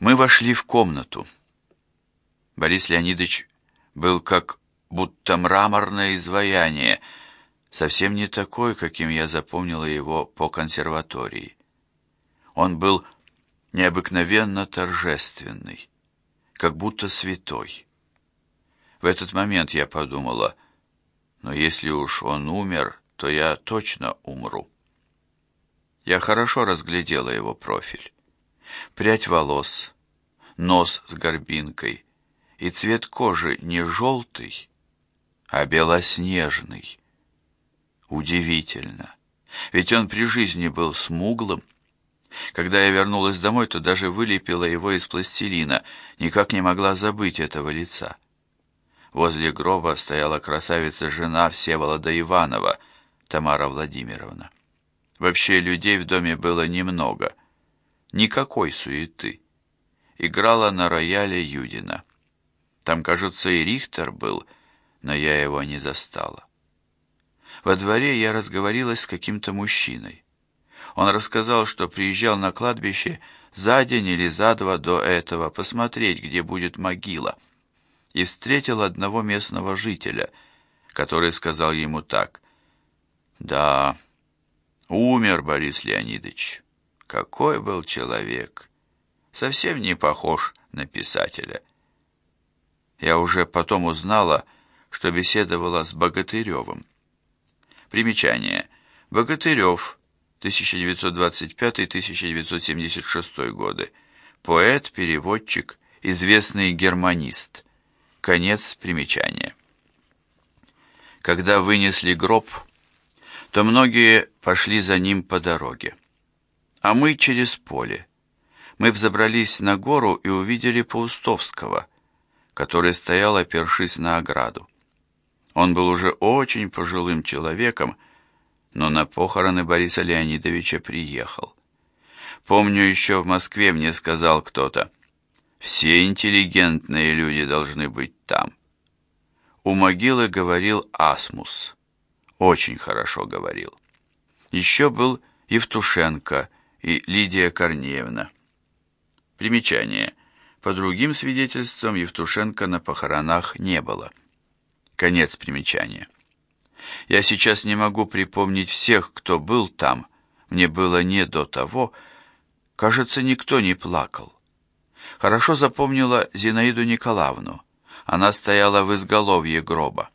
Мы вошли в комнату. Борис Леонидович был как будто мраморное изваяние, совсем не такой, каким я запомнила его по консерватории. Он был необыкновенно торжественный, как будто святой. В этот момент я подумала, но если уж он умер, то я точно умру. Я хорошо разглядела его профиль. Прядь волос, нос с горбинкой, и цвет кожи не желтый, а белоснежный. Удивительно, ведь он при жизни был смуглым. Когда я вернулась домой, то даже вылепила его из пластилина, никак не могла забыть этого лица. Возле гроба стояла красавица-жена Всеволода Иванова, Тамара Владимировна. Вообще людей в доме было немного, никакой суеты. Играла на рояле Юдина. Там, кажется, и Рихтер был, но я его не застала. Во дворе я разговорилась с каким-то мужчиной. Он рассказал, что приезжал на кладбище за день или за два до этого посмотреть, где будет могила, и встретил одного местного жителя, который сказал ему так. «Да, умер Борис Леонидович. Какой был человек! Совсем не похож на писателя». Я уже потом узнала, что беседовала с Богатыревым. Примечание. Богатырев, 1925-1976 годы. Поэт, переводчик, известный германист. Конец примечания. Когда вынесли гроб, то многие пошли за ним по дороге. А мы через поле. Мы взобрались на гору и увидели Паустовского – который стоял, опершись на ограду. Он был уже очень пожилым человеком, но на похороны Бориса Леонидовича приехал. Помню, еще в Москве мне сказал кто-то, «Все интеллигентные люди должны быть там». У могилы говорил Асмус. Очень хорошо говорил. Еще был Евтушенко и Лидия Корнеевна. Примечание – по другим свидетельствам Евтушенко на похоронах не было. Конец примечания. Я сейчас не могу припомнить всех, кто был там. Мне было не до того. Кажется, никто не плакал. Хорошо запомнила Зинаиду Николаевну. Она стояла в изголовье гроба.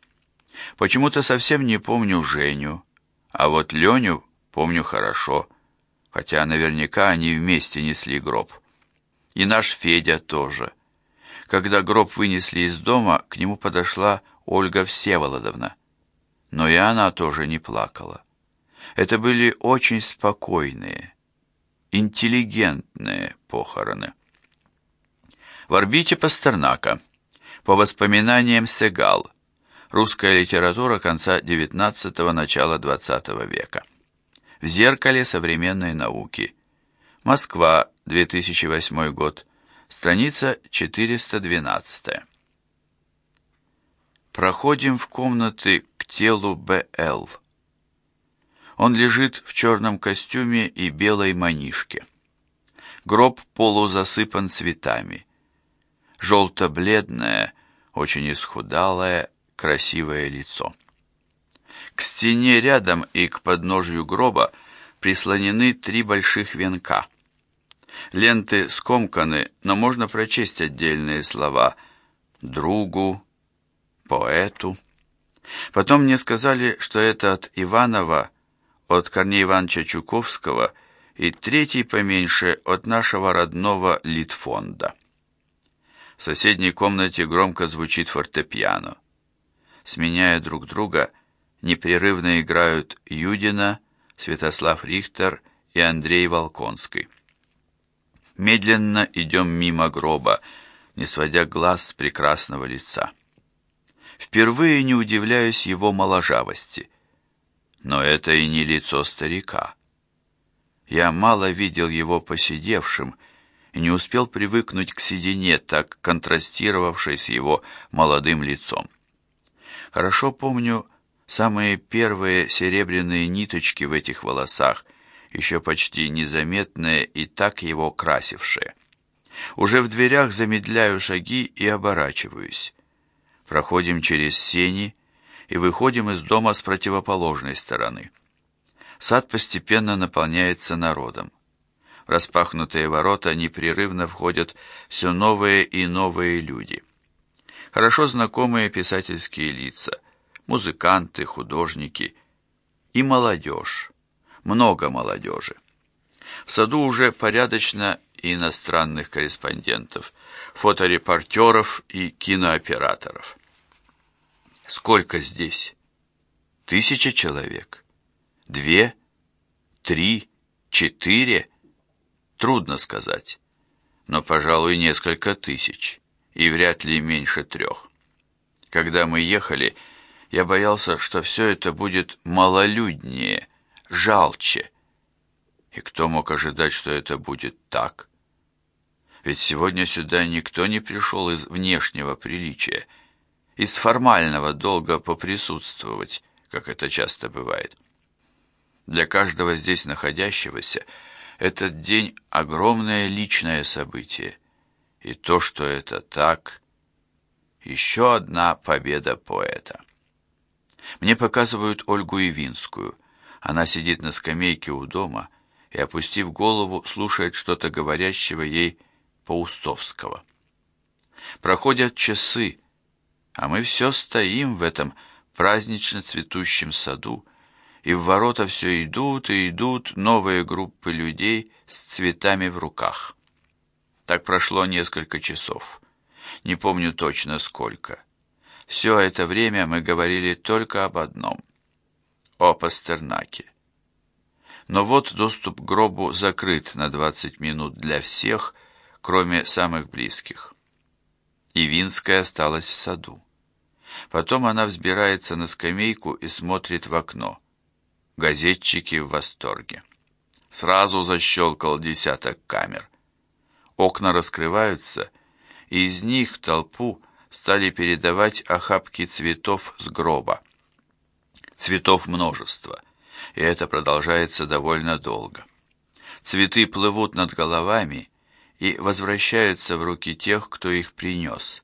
Почему-то совсем не помню Женю, а вот Леню помню хорошо, хотя наверняка они вместе несли гроб. И наш Федя тоже. Когда гроб вынесли из дома, к нему подошла Ольга Всеволодовна. Но и она тоже не плакала. Это были очень спокойные, интеллигентные похороны. В орбите Пастернака. По воспоминаниям Сегал. Русская литература конца XIX – начала XX века. В зеркале современной науки. Москва, 2008 год, страница 412. Проходим в комнаты к телу Б.Л. Он лежит в черном костюме и белой манишке. Гроб полузасыпан цветами. Желто-бледное, очень исхудалое, красивое лицо. К стене рядом и к подножью гроба прислонены три больших венка. Ленты скомканы, но можно прочесть отдельные слова «другу», «поэту». Потом мне сказали, что это от Иванова, от Корнея Ивановича Чуковского и третий поменьше от нашего родного Литфонда. В соседней комнате громко звучит фортепиано. Сменяя друг друга, непрерывно играют Юдина, Святослав Рихтер и Андрей Волконский. Медленно идем мимо гроба, не сводя глаз с прекрасного лица. Впервые не удивляюсь его моложавости. Но это и не лицо старика. Я мало видел его посидевшим и не успел привыкнуть к седине, так контрастировавшей с его молодым лицом. Хорошо помню самые первые серебряные ниточки в этих волосах, еще почти незаметные и так его красившие. Уже в дверях замедляю шаги и оборачиваюсь. Проходим через сени и выходим из дома с противоположной стороны. Сад постепенно наполняется народом. Распахнутые ворота непрерывно входят все новые и новые люди. Хорошо знакомые писательские лица, музыканты, художники и молодежь. Много молодежи. В саду уже порядочно иностранных корреспондентов, фоторепортеров и кинооператоров. Сколько здесь? Тысяча человек? Две? Три? Четыре? Трудно сказать. Но, пожалуй, несколько тысяч. И вряд ли меньше трех. Когда мы ехали, я боялся, что все это будет малолюднее, жалче. И кто мог ожидать, что это будет так? Ведь сегодня сюда никто не пришел из внешнего приличия, из формального долга поприсутствовать, как это часто бывает. Для каждого здесь находящегося этот день — огромное личное событие. И то, что это так, еще одна победа поэта. Мне показывают Ольгу Ивинскую. Она сидит на скамейке у дома и, опустив голову, слушает что-то говорящего ей Паустовского. Проходят часы, а мы все стоим в этом празднично цветущем саду, и в ворота все идут и идут новые группы людей с цветами в руках. Так прошло несколько часов. Не помню точно сколько. Все это время мы говорили только об одном — о Пастернаке. Но вот доступ к гробу закрыт на 20 минут для всех, кроме самых близких. И Винская осталась в саду. Потом она взбирается на скамейку и смотрит в окно. Газетчики в восторге. Сразу защелкал десяток камер. Окна раскрываются, и из них толпу стали передавать охапки цветов с гроба. Цветов множество, и это продолжается довольно долго. Цветы плывут над головами и возвращаются в руки тех, кто их принес.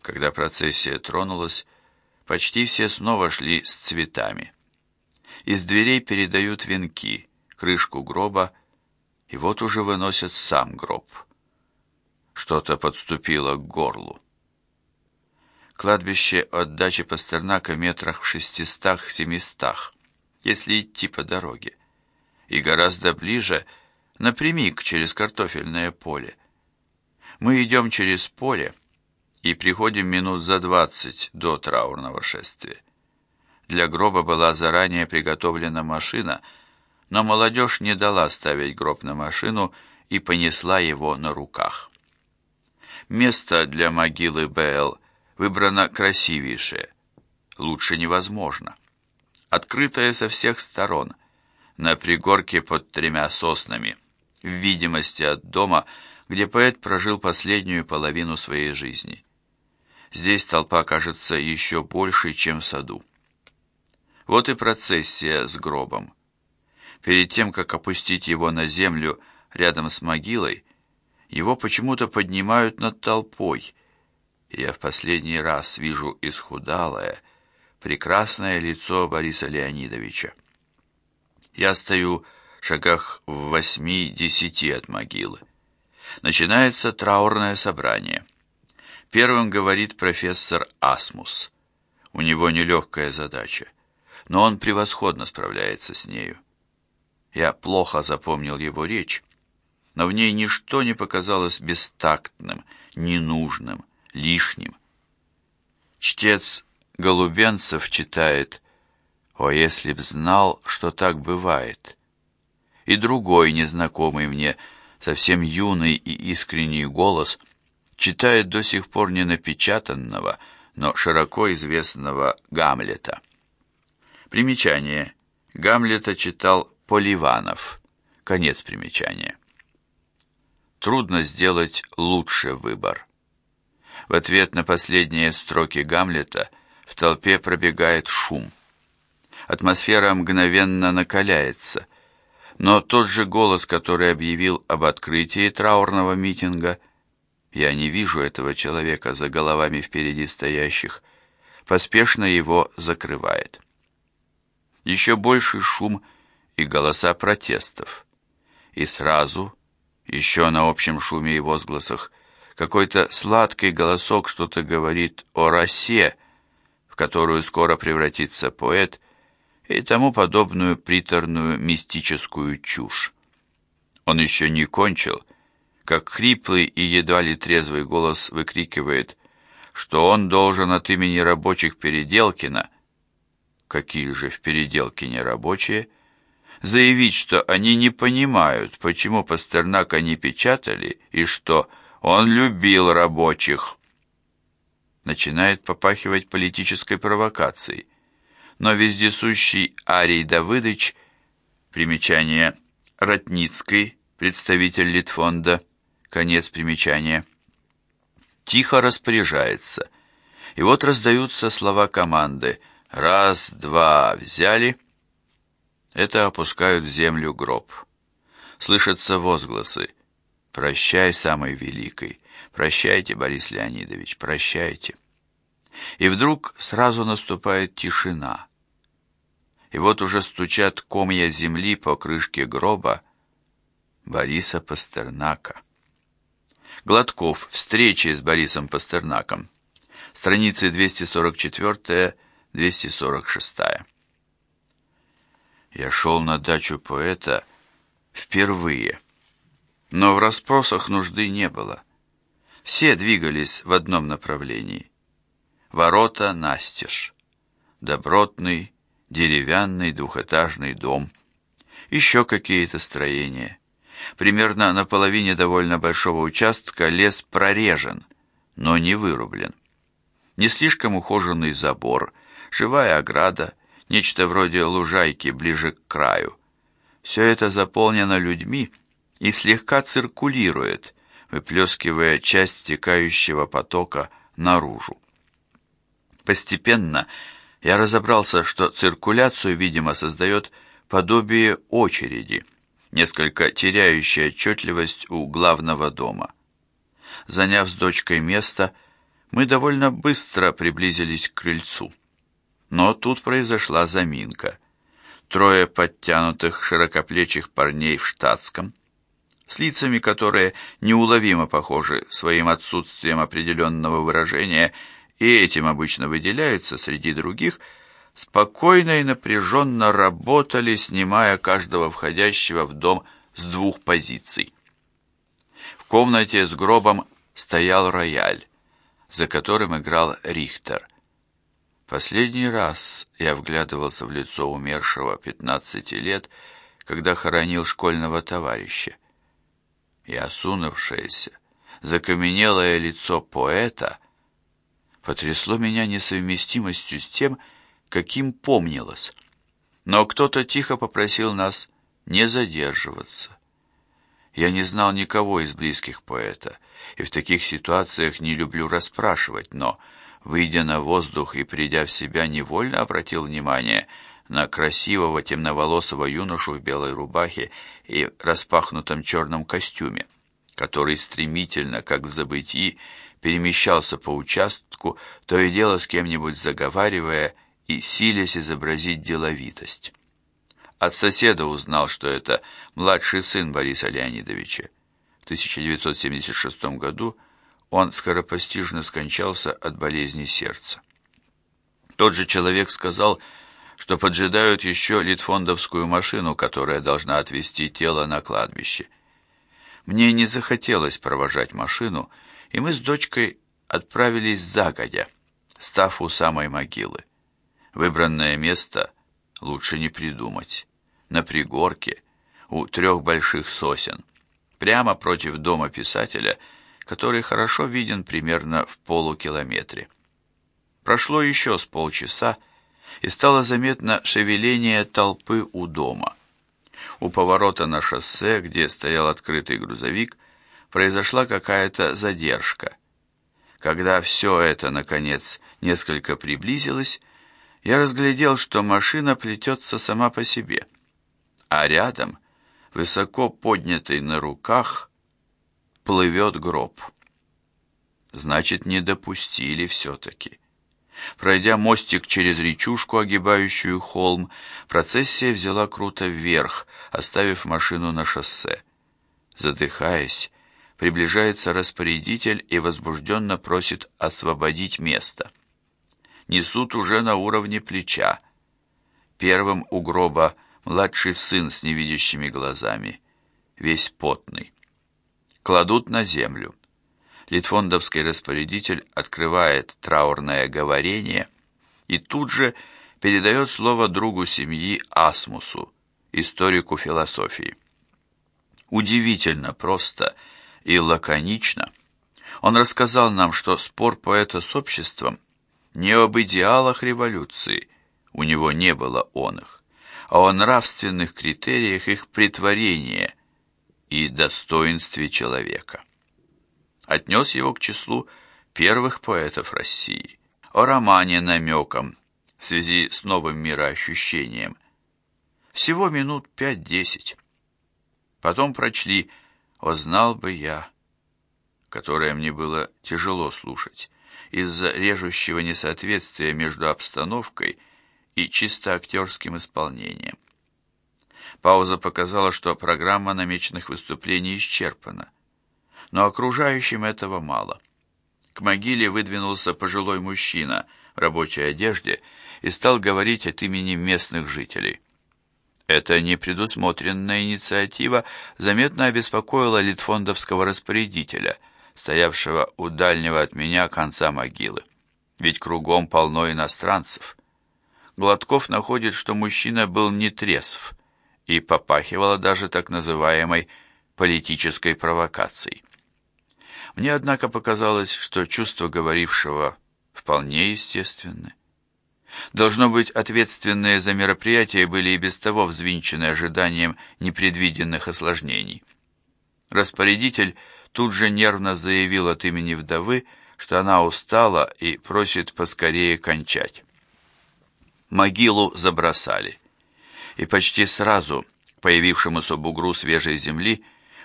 Когда процессия тронулась, почти все снова шли с цветами. Из дверей передают венки, крышку гроба, и вот уже выносят сам гроб. Что-то подступило к горлу. Кладбище от дачи Пастернака метрах в шестистах-семистах, если идти по дороге, и гораздо ближе, напрямик через картофельное поле. Мы идем через поле и приходим минут за двадцать до траурного шествия. Для гроба была заранее приготовлена машина, но молодежь не дала ставить гроб на машину и понесла его на руках. Место для могилы Б.Л. выбрано красивейшее, лучше невозможно. Открытое со всех сторон, на пригорке под тремя соснами, в видимости от дома, где поэт прожил последнюю половину своей жизни. Здесь толпа кажется еще больше, чем в саду. Вот и процессия с гробом. Перед тем, как опустить его на землю рядом с могилой, его почему-то поднимают над толпой. Я в последний раз вижу исхудалое, прекрасное лицо Бориса Леонидовича. Я стою в шагах в восьми-десяти от могилы. Начинается траурное собрание. Первым говорит профессор Асмус. У него нелегкая задача но он превосходно справляется с нею. Я плохо запомнил его речь, но в ней ничто не показалось бестактным, ненужным, лишним. Чтец Голубенцев читает «О, если б знал, что так бывает!» И другой, незнакомый мне, совсем юный и искренний голос читает до сих пор не напечатанного, но широко известного Гамлета. Примечание. Гамлета читал Поливанов. Конец примечания. Трудно сделать лучше выбор. В ответ на последние строки Гамлета в толпе пробегает шум. Атмосфера мгновенно накаляется, Но тот же голос, который объявил об открытии траурного митинга, я не вижу этого человека за головами впереди стоящих, поспешно его закрывает. Еще больший шум и голоса протестов. И сразу, еще на общем шуме и возгласах, какой-то сладкий голосок что-то говорит о росе, в которую скоро превратится поэт, и тому подобную приторную мистическую чушь. Он еще не кончил, как хриплый и едва ли трезвый голос выкрикивает, что он должен от имени рабочих Переделкина, какие же в Переделкине рабочие, заявить, что они не понимают, почему Пастернака не печатали, и что он любил рабочих. Начинает попахивать политической провокацией но вездесущий Арий Давыдович, примечание Ратницкий, представитель Литфонда, конец примечания, тихо распоряжается. И вот раздаются слова команды «Раз, два, взяли». Это опускают в землю гроб. Слышатся возгласы «Прощай, самый великий! Прощайте, Борис Леонидович, прощайте!» И вдруг сразу наступает тишина и вот уже стучат комья земли по крышке гроба Бориса Пастернака. Гладков. Встречи с Борисом Пастернаком. Страницы 244-246. Я шел на дачу поэта впервые, но в расспросах нужды не было. Все двигались в одном направлении. Ворота настежь. Добротный, деревянный двухэтажный дом, еще какие-то строения. Примерно на половине довольно большого участка лес прорежен, но не вырублен. Не слишком ухоженный забор, живая ограда, нечто вроде лужайки ближе к краю. Все это заполнено людьми и слегка циркулирует, выплескивая часть стекающего потока наружу. Постепенно я разобрался, что циркуляцию, видимо, создает подобие очереди, несколько теряющая отчетливость у главного дома. Заняв с дочкой место, мы довольно быстро приблизились к крыльцу. Но тут произошла заминка. Трое подтянутых, широкоплечих парней в штатском, с лицами, которые неуловимо похожи своим отсутствием определенного выражения и этим обычно выделяются среди других, спокойно и напряженно работали, снимая каждого входящего в дом с двух позиций. В комнате с гробом стоял рояль, за которым играл Рихтер. Последний раз я вглядывался в лицо умершего пятнадцати лет, когда хоронил школьного товарища. И осунувшееся, закаменелое лицо поэта потрясло меня несовместимостью с тем, каким помнилось. Но кто-то тихо попросил нас не задерживаться. Я не знал никого из близких поэта, и в таких ситуациях не люблю расспрашивать, но, выйдя на воздух и придя в себя, невольно обратил внимание на красивого темноволосого юношу в белой рубахе и распахнутом черном костюме, который стремительно, как в забытии, перемещался по участку, то и дело с кем-нибудь заговаривая и силясь изобразить деловитость. От соседа узнал, что это младший сын Бориса Леонидовича. В 1976 году он скоропостижно скончался от болезни сердца. Тот же человек сказал, что поджидают еще литфондовскую машину, которая должна отвезти тело на кладбище. Мне не захотелось провожать машину, и мы с дочкой отправились загодя, став у самой могилы. Выбранное место лучше не придумать. На пригорке, у трех больших сосен, прямо против дома писателя, который хорошо виден примерно в полукилометре. Прошло еще с полчаса, и стало заметно шевеление толпы у дома. У поворота на шоссе, где стоял открытый грузовик, произошла какая-то задержка. Когда все это, наконец, несколько приблизилось, я разглядел, что машина плетется сама по себе, а рядом высоко поднятый на руках, плывет гроб. Значит, не допустили все-таки. Пройдя мостик через речушку, огибающую холм, процессия взяла круто вверх, оставив машину на шоссе. Задыхаясь, приближается распорядитель и возбужденно просит освободить место. Несут уже на уровне плеча. Первым у гроба младший сын с невидящими глазами, весь потный. Кладут на землю. Литфондовский распорядитель открывает траурное говорение и тут же передает слово другу семьи Асмусу, историку философии. Удивительно просто и лаконично. Он рассказал нам, что спор поэта с обществом не об идеалах революции, у него не было он их, а о нравственных критериях их притворения и достоинстве человека отнес его к числу первых поэтов России, о романе намеком в связи с новым мироощущением. Всего минут пять-десять. Потом прочли «О, знал бы я», которое мне было тяжело слушать, из-за режущего несоответствия между обстановкой и чисто актерским исполнением. Пауза показала, что программа намеченных выступлений исчерпана но окружающим этого мало. К могиле выдвинулся пожилой мужчина в рабочей одежде и стал говорить от имени местных жителей. Эта непредусмотренная инициатива заметно обеспокоила литфондовского распорядителя, стоявшего у дальнего от меня конца могилы. Ведь кругом полно иностранцев. Гладков находит, что мужчина был не трезв и попахивало даже так называемой политической провокацией. Мне, однако, показалось, что чувства говорившего вполне естественны. Должно быть, ответственные за мероприятие были и без того взвинчены ожиданием непредвиденных осложнений. Распорядитель тут же нервно заявил от имени вдовы, что она устала и просит поскорее кончать. Могилу забросали, и почти сразу появившемуся бугру свежей земли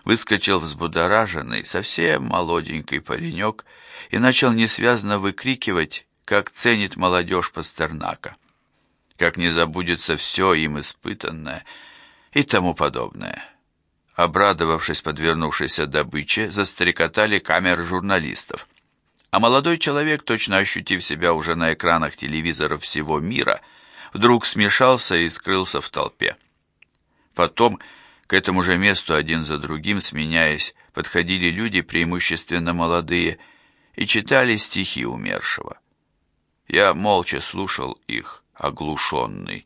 выскочил взбудораженный, совсем молоденький паренек и начал несвязно выкрикивать, как ценит молодежь Пастернака, как не забудется все им испытанное и тому подобное. Обрадовавшись подвернувшейся добыче, застрекотали камеры журналистов. А молодой человек, точно ощутив себя уже на экранах телевизоров всего мира, вдруг смешался и скрылся в толпе. Потом к этому же месту один за другим, сменяясь, подходили люди, преимущественно молодые, и читали стихи умершего. Я молча слушал их, оглушенный,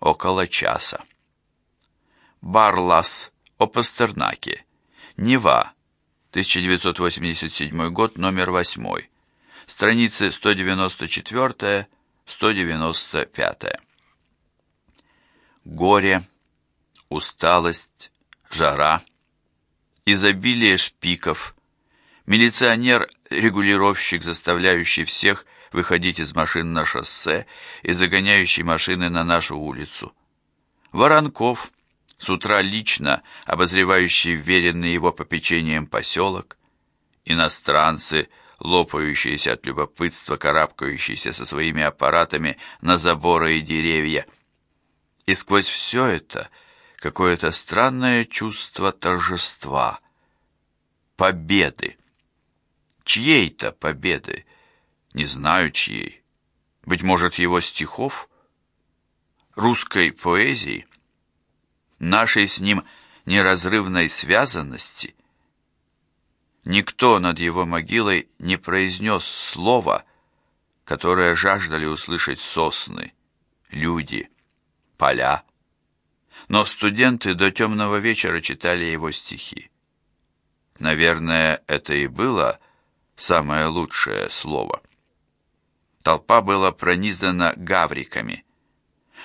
около часа. Барлас о Пастернаке. Нева. 1987 год, номер 8. Страницы 194-195. Горе усталость, жара, изобилие шпиков, милиционер-регулировщик, заставляющий всех выходить из машин на шоссе и загоняющий машины на нашу улицу. Воронков, с утра лично обозревающий веренный его попечением поселок, иностранцы, лопающиеся от любопытства, карабкающиеся со своими аппаратами на заборы и деревья. И сквозь все это – какое-то странное чувство торжества, победы. Чьей-то победы, не знаю чьей. Быть может, его стихов, русской поэзии, нашей с ним неразрывной связанности. Никто над его могилой не произнес слова, которое жаждали услышать сосны, люди, поля но студенты до темного вечера читали его стихи. Наверное, это и было самое лучшее слово. Толпа была пронизана гавриками,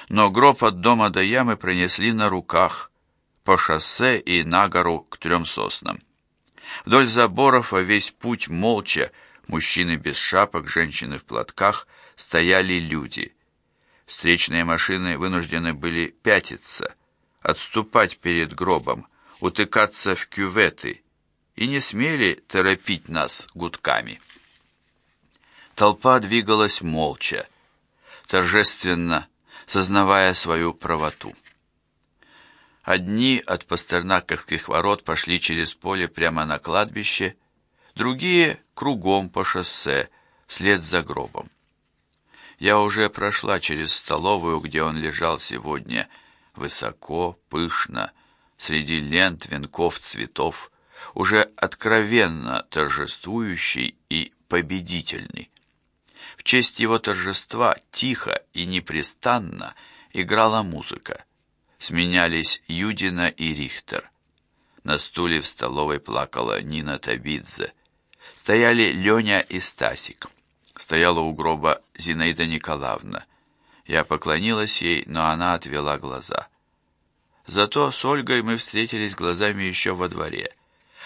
но гроб от дома до ямы пронесли на руках по шоссе и на гору к трем соснам. Вдоль заборов во весь путь молча, мужчины без шапок, женщины в платках, стояли люди. Встречные машины вынуждены были пятиться – отступать перед гробом, утыкаться в кюветы и не смели торопить нас гудками. Толпа двигалась молча, торжественно, сознавая свою правоту. Одни от пастернаковских ворот пошли через поле прямо на кладбище, другие кругом по шоссе, вслед за гробом. Я уже прошла через столовую, где он лежал сегодня, высоко, пышно, среди лент, венков, цветов, уже откровенно торжествующий и победительный. В честь его торжества тихо и непрестанно играла музыка. Сменялись Юдина и Рихтер. На стуле в столовой плакала Нина Табидзе. Стояли Леня и Стасик. Стояла у гроба Зинаида Николаевна. Я поклонилась ей, но она отвела глаза. Зато с Ольгой мы встретились глазами еще во дворе.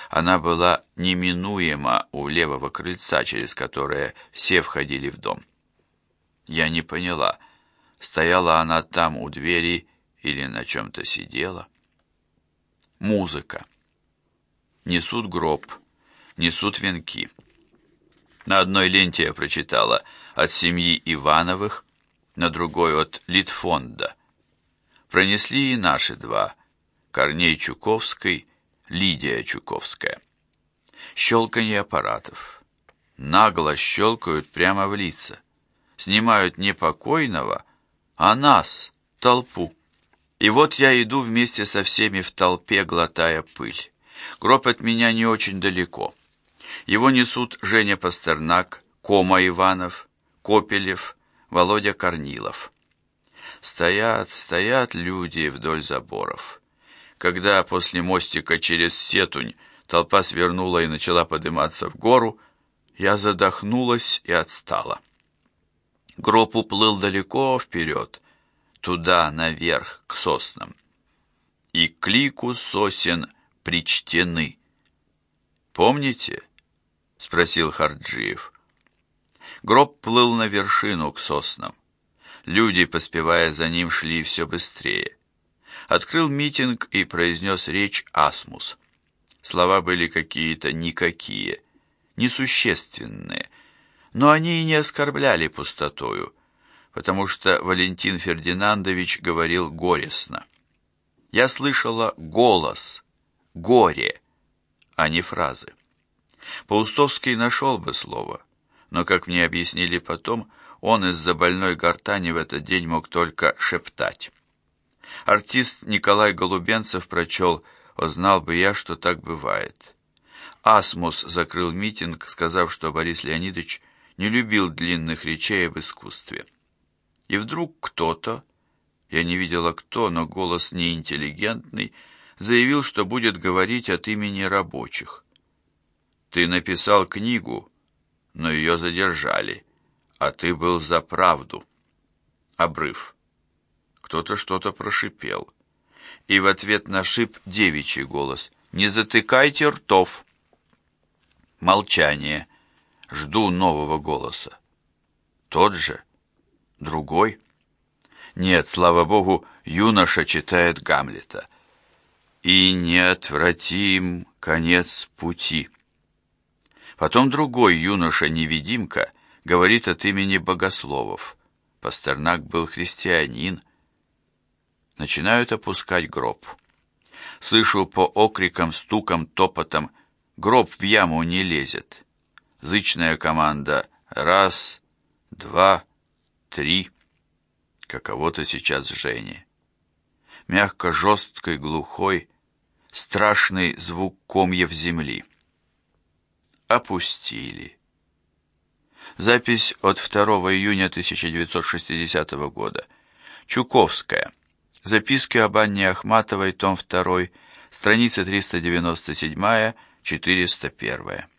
Она была неминуема у левого крыльца, через которое все входили в дом. Я не поняла, стояла она там у двери или на чем-то сидела. Музыка. Несут гроб, несут венки. На одной ленте я прочитала «От семьи Ивановых», на другой «От Литфонда». Пронесли и наши два Корней Чуковский Лидия Чуковская. Щелканье аппаратов. Нагло щелкают прямо в лица. Снимают не покойного, а нас, толпу. И вот я иду вместе со всеми в толпе, глотая пыль. Гроб от меня не очень далеко. Его несут Женя Пастернак, Кома Иванов, Копелев, Володя Корнилов. Стоят, стоят люди вдоль заборов. Когда после мостика через Сетунь толпа свернула и начала подниматься в гору, я задохнулась и отстала. Гроб уплыл далеко вперед, туда, наверх, к соснам. И к лику сосен причтены. «Помните?» — спросил Харджиев. Гроб плыл на вершину к соснам. Люди, поспевая за ним, шли все быстрее открыл митинг и произнес речь Асмус. Слова были какие-то никакие, несущественные, но они и не оскорбляли пустотою, потому что Валентин Фердинандович говорил горестно. Я слышала голос, горе, а не фразы. Паустовский нашел бы слово, но, как мне объяснили потом, он из-за больной гортани в этот день мог только шептать. Артист Николай Голубенцев прочел «Знал бы я, что так бывает». Асмус закрыл митинг, сказав, что Борис Леонидович не любил длинных речей об искусстве. И вдруг кто-то, я не видела кто, но голос неинтеллигентный, заявил, что будет говорить от имени рабочих. «Ты написал книгу, но ее задержали, а ты был за правду». Обрыв кто-то что-то прошипел. И в ответ на шип девичий голос «Не затыкайте ртов!» Молчание. Жду нового голоса. Тот же? Другой? Нет, слава богу, юноша читает Гамлета. «И неотвратим конец пути». Потом другой юноша-невидимка говорит от имени богословов. Пастернак был христианин, начинают опускать гроб. Слышу по окрикам, стукам, топотам, гроб в яму не лезет. Зычная команда «раз», «два», «три». Каково-то сейчас Жене. Мягко, жесткой, глухой, страшный звук комьев земли. Опустили. Запись от 2 июня 1960 года. Чуковская. Записки об Анне Ахматовой, том 2, страница 397-401.